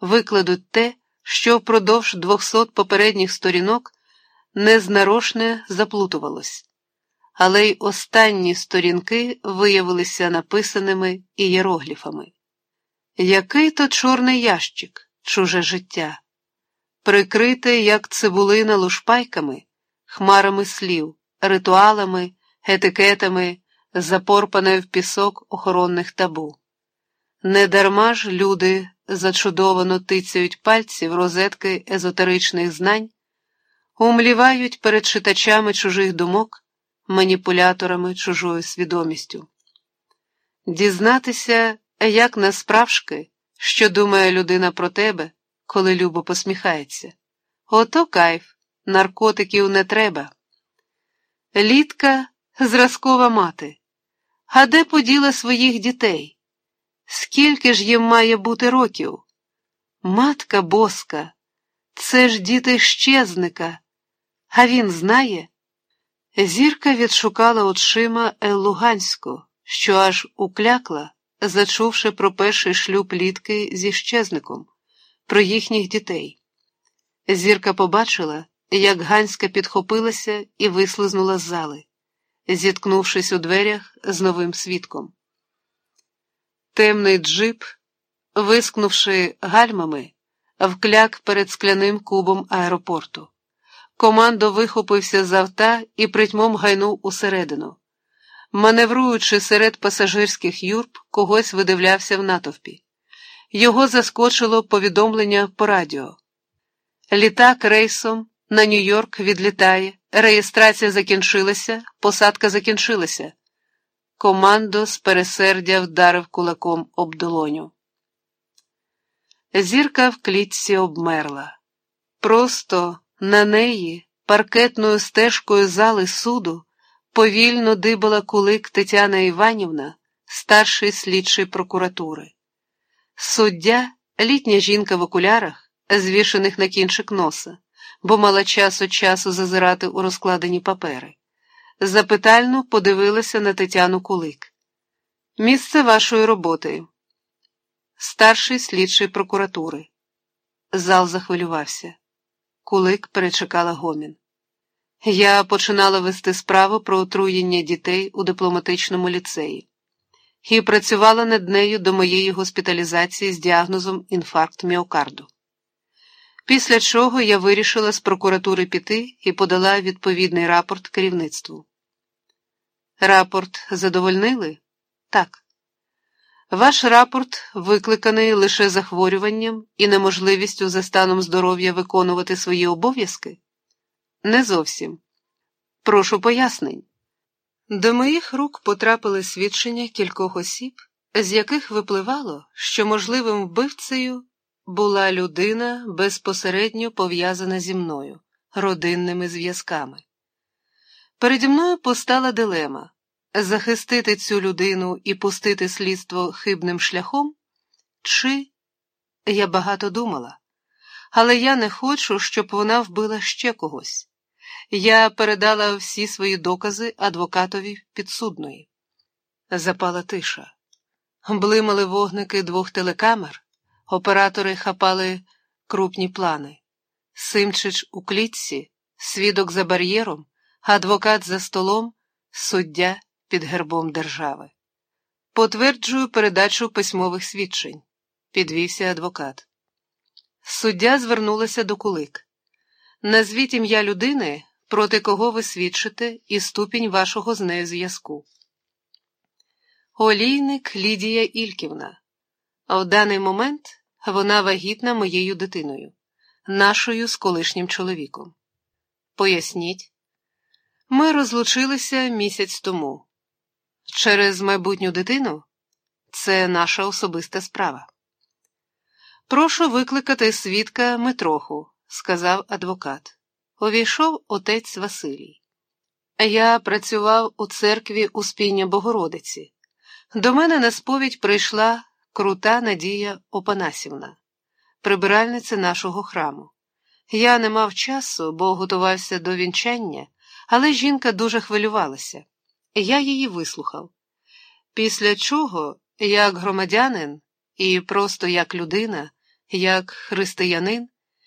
викладуть те, що впродовж двохсот попередніх сторінок незнарочне заплутувалось, але й останні сторінки виявилися написаними ієрогліфами. Який то чорний ящик, чуже життя, прикрите, як цибулина лушпайками, хмарами слів, ритуалами, етикетами, запорпане в пісок охоронних табу. Недарма ж люди зачудовано тицяють пальці в розетки езотеричних знань, умлівають перед читачами чужих думок, маніпуляторами чужою свідомістю. Дізнатися, як насправжки, що думає людина про тебе, коли любо посміхається. Ото кайф, наркотиків не треба. Літка зразкова мати. А де поділа своїх дітей? Скільки ж їм має бути років? Матка боска, це ж діти щезника, а він знає. Зірка відшукала очима Еллуганську, що аж уклякла, зачувши про перший шлюб літки зі щезником, про їхніх дітей. Зірка побачила, як Ганська підхопилася і вислизнула з зали, зіткнувшись у дверях з новим свідком. Темний джип, вискнувши гальмами, вкляк перед скляним кубом аеропорту. Командо вихопився з авта і притьмом гайнув усередину. Маневруючи серед пасажирських юрб, когось видивлявся в натовпі. Його заскочило повідомлення по радіо. Літак рейсом на Нью-Йорк відлітає, реєстрація закінчилася, посадка закінчилася. Командо з пересердя вдарив кулаком об долоню. Зірка в клітці обмерла. Просто на неї, паркетною стежкою зали суду, повільно дибала кулик Тетяна Іванівна, старший слідчий прокуратури. Суддя, літня жінка в окулярах, звішених на кінчик носа, бо мала час від часу зазирати у розкладені папери. Запитально подивилася на Тетяну Кулик. Місце вашої роботи. Старший слідчий прокуратури. Зал захвилювався. Кулик перечекала гомін. Я починала вести справу про отруєння дітей у дипломатичному ліцеї і працювала над нею до моєї госпіталізації з діагнозом інфаркт міокарду. Після чого я вирішила з прокуратури піти і подала відповідний рапорт керівництву. Рапорт задовольнили? Так. Ваш рапорт викликаний лише захворюванням і неможливістю за станом здоров'я виконувати свої обов'язки? Не зовсім. Прошу пояснень. До моїх рук потрапили свідчення кількох осіб, з яких випливало, що можливим вбивцею була людина безпосередньо пов'язана зі мною, родинними зв'язками. Переді мною постала дилема захистити цю людину і пустити слідство хибним шляхом, чи я багато думала, але я не хочу, щоб вона вбила ще когось. Я передала всі свої докази адвокатові підсудної. Запала тиша. Блимали вогники двох телекамер, оператори хапали крупні плани. Симчич у клітці, свідок за бар'єром, адвокат за столом, суддя під гербом держави. Потверджую передачу письмових свідчень, підвівся адвокат. Суддя звернулася до кулик. Назвіть ім'я людини, проти кого ви свідчите, і ступінь вашого з нею зв'язку. Олійник Лідія Ільківна. В даний момент вона вагітна моєю дитиною, нашою з колишнім чоловіком. Поясніть, ми розлучилися місяць тому. Через майбутню дитину це наша особиста справа. Прошу викликати свідка Митроху, сказав адвокат. Увійшов отець Василій. Я працював у церкві Успіння Богородиці. До мене на сповідь прийшла крута Надія Опанасівна, прибиральниця нашого храму. Я не мав часу, бо готувався до вінчання, але жінка дуже хвилювалася. Я її вислухав. Після чого, як громадянин і просто як людина, як християнин,